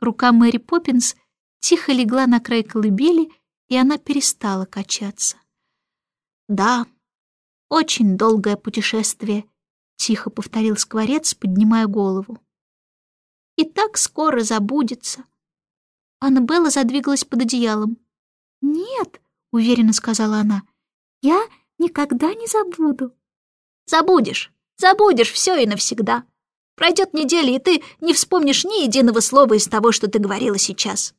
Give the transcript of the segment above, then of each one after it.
Рука Мэри Поппинс тихо легла на край колыбели, и она перестала качаться. «Да, очень долгое путешествие», — тихо повторил скворец, поднимая голову. «И так скоро забудется». Аннабелла задвигалась под одеялом. «Нет», — уверенно сказала она, — «я никогда не забуду». «Забудешь, забудешь все и навсегда. Пройдет неделя, и ты не вспомнишь ни единого слова из того, что ты говорила сейчас.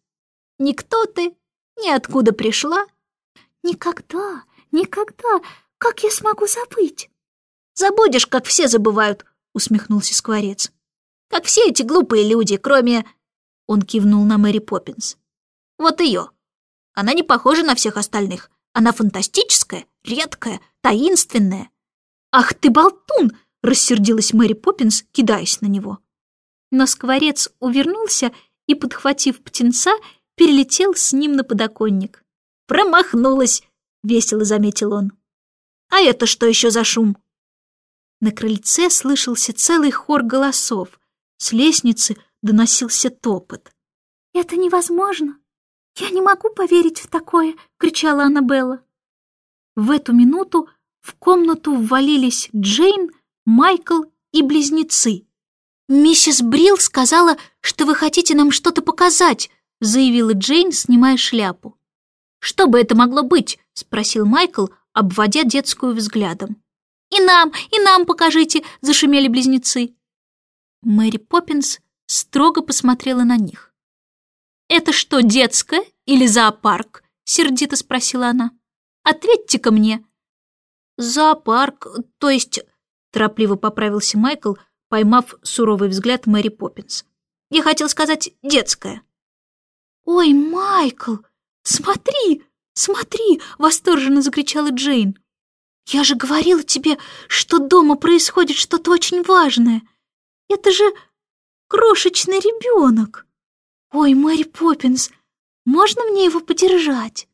Никто ты, ни откуда пришла». «Никогда, никогда, как я смогу забыть?» «Забудешь, как все забывают», — усмехнулся скворец. «Как все эти глупые люди, кроме...» Он кивнул на Мэри Поппинс. «Вот ее. Она не похожа на всех остальных. Она фантастическая, редкая, таинственная». «Ах ты, болтун!» — рассердилась Мэри Поппинс, кидаясь на него. Но скворец увернулся и, подхватив птенца, перелетел с ним на подоконник. «Промахнулась!» — весело заметил он. «А это что еще за шум?» На крыльце слышался целый хор голосов. С лестницы доносился топот. «Это невозможно! Я не могу поверить в такое!» — кричала Аннабелла. В эту минуту в комнату ввалились Джейн, Майкл и близнецы. «Миссис Брилл сказала, что вы хотите нам что-то показать», — заявила Джейн, снимая шляпу. «Что бы это могло быть?» — спросил Майкл, обводя детскую взглядом. «И нам, и нам покажите!» — зашумели близнецы. Мэри Поппинс строго посмотрела на них. «Это что, детское или зоопарк?» — сердито спросила она. «Ответьте-ка мне». «Зоопарк, то есть...» — торопливо поправился Майкл, поймав суровый взгляд Мэри Поппинс. «Я хотел сказать детское». «Ой, Майкл, смотри, смотри!» — восторженно закричала Джейн. «Я же говорила тебе, что дома происходит что-то очень важное. Это же крошечный ребенок. Ой, Мэри Поппинс, можно мне его подержать?»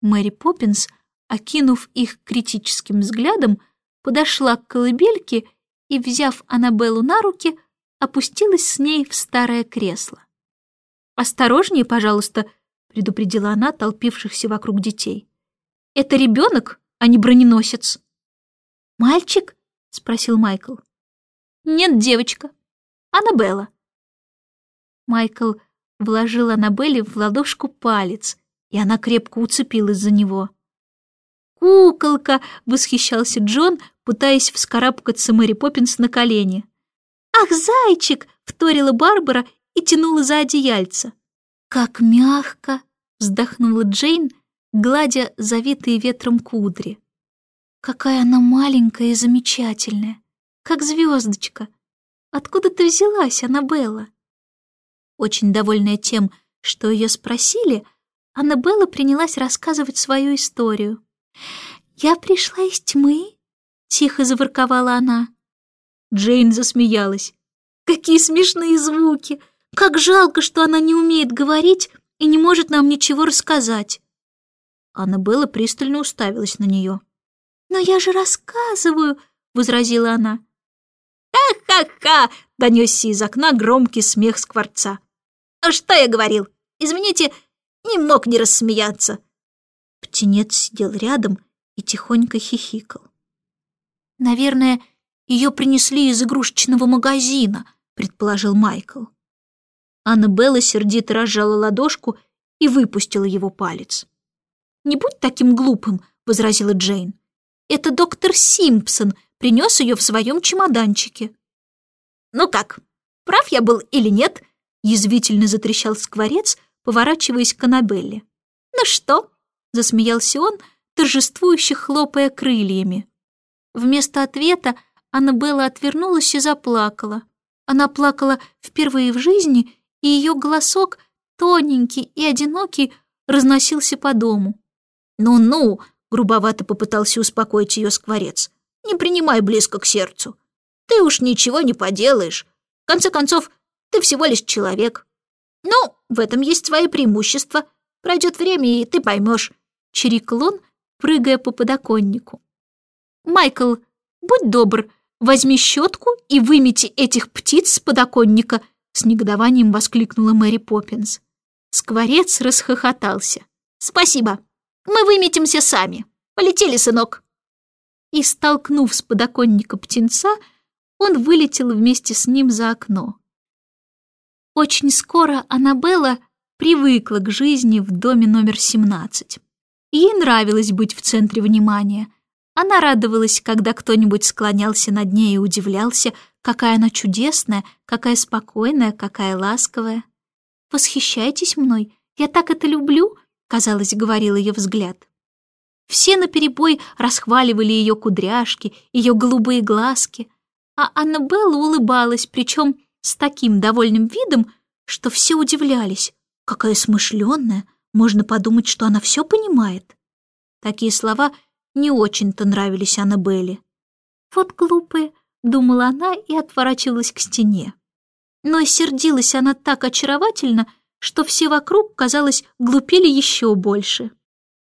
Мэри Поппинс, окинув их критическим взглядом, подошла к колыбельке и, взяв Аннабеллу на руки, опустилась с ней в старое кресло. «Осторожнее, пожалуйста», — предупредила она толпившихся вокруг детей. «Это ребенок, а не броненосец». «Мальчик?» — спросил Майкл. «Нет, девочка. Аннабелла». Майкл вложил Аннабелле в ладошку палец, и она крепко уцепилась за него. «Куколка!» — восхищался Джон, пытаясь вскарабкаться Мэри Поппинс на колени. «Ах, зайчик!» — вторила Барбара и тянула за одеяльце. «Как мягко!» — вздохнула Джейн, гладя завитые ветром кудри. «Какая она маленькая и замечательная, как звездочка! Откуда ты взялась, Аннабелла?» Очень довольная тем, что ее спросили, Аннабелла принялась рассказывать свою историю. «Я пришла из тьмы», — тихо заворковала она. Джейн засмеялась. «Какие смешные звуки! Как жалко, что она не умеет говорить и не может нам ничего рассказать!» Аннабелла пристально уставилась на нее. «Но я же рассказываю!» — возразила она. «Ха-ха-ха!» — донесся из окна громкий смех скворца. «А что я говорил? Извините, не мог не рассмеяться!» Птенец сидел рядом и тихонько хихикал. «Наверное, ее принесли из игрушечного магазина», — предположил Майкл. Аннабелла сердито разжала ладошку и выпустила его палец. «Не будь таким глупым», — возразила Джейн. «Это доктор Симпсон принес ее в своем чемоданчике». «Ну как, прав я был или нет?» — язвительно затрещал скворец, поворачиваясь к Аннабелле. «Ну что?» — засмеялся он, торжествующе хлопая крыльями. Вместо ответа Аннабелла отвернулась и заплакала. Она плакала впервые в жизни, и ее голосок, тоненький и одинокий, разносился по дому. «Ну-ну», — грубовато попытался успокоить ее скворец, «не принимай близко к сердцу. Ты уж ничего не поделаешь. В конце концов, ты всего лишь человек. Ну, в этом есть свои преимущества. Пройдет время, и ты поймешь», — чирикал прыгая по подоконнику. «Майкл, будь добр, возьми щетку и вымети этих птиц с подоконника», С негодованием воскликнула Мэри Поппинс. Скворец расхохотался. «Спасибо. Мы выметимся сами. Полетели, сынок!» И, столкнув с подоконника птенца, он вылетел вместе с ним за окно. Очень скоро Аннабелла привыкла к жизни в доме номер 17. Ей нравилось быть в центре внимания. Она радовалась, когда кто-нибудь склонялся над ней и удивлялся, какая она чудесная, какая спокойная, какая ласковая. «Восхищайтесь мной, я так это люблю», — казалось, говорил ее взгляд. Все наперебой расхваливали ее кудряшки, ее голубые глазки, а Аннабелла улыбалась, причем с таким довольным видом, что все удивлялись. Какая смышленная, можно подумать, что она все понимает. Такие слова не очень-то нравились Аннабелле. «Вот глупые», — думала она и отворачивалась к стене. Но сердилась она так очаровательно, что все вокруг, казалось, глупели еще больше.